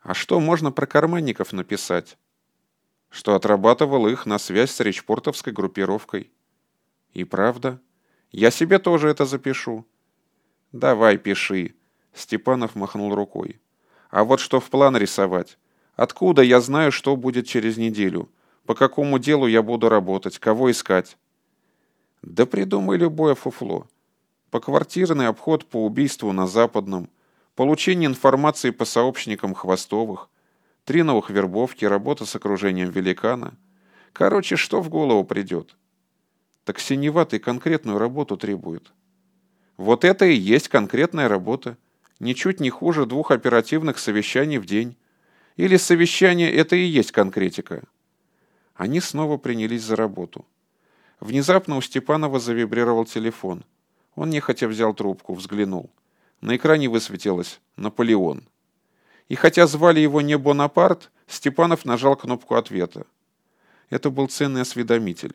А что можно про карманников написать? Что отрабатывал их на связь с речпортовской группировкой. И правда? Я себе тоже это запишу. Давай, пиши. Степанов махнул рукой. А вот что в план рисовать? Откуда я знаю, что будет через неделю? По какому делу я буду работать? Кого искать? Да придумай любое фуфло. Поквартирный обход по убийству на Западном, получение информации по сообщникам Хвостовых, три новых вербовки, работа с окружением великана. Короче, что в голову придет. Так синеватый конкретную работу требует. Вот это и есть конкретная работа. Ничуть не хуже двух оперативных совещаний в день. Или совещание – это и есть конкретика? Они снова принялись за работу. Внезапно у Степанова завибрировал телефон. Он нехотя взял трубку, взглянул. На экране высветилось «Наполеон». И хотя звали его не Бонапарт, Степанов нажал кнопку ответа. Это был ценный осведомитель.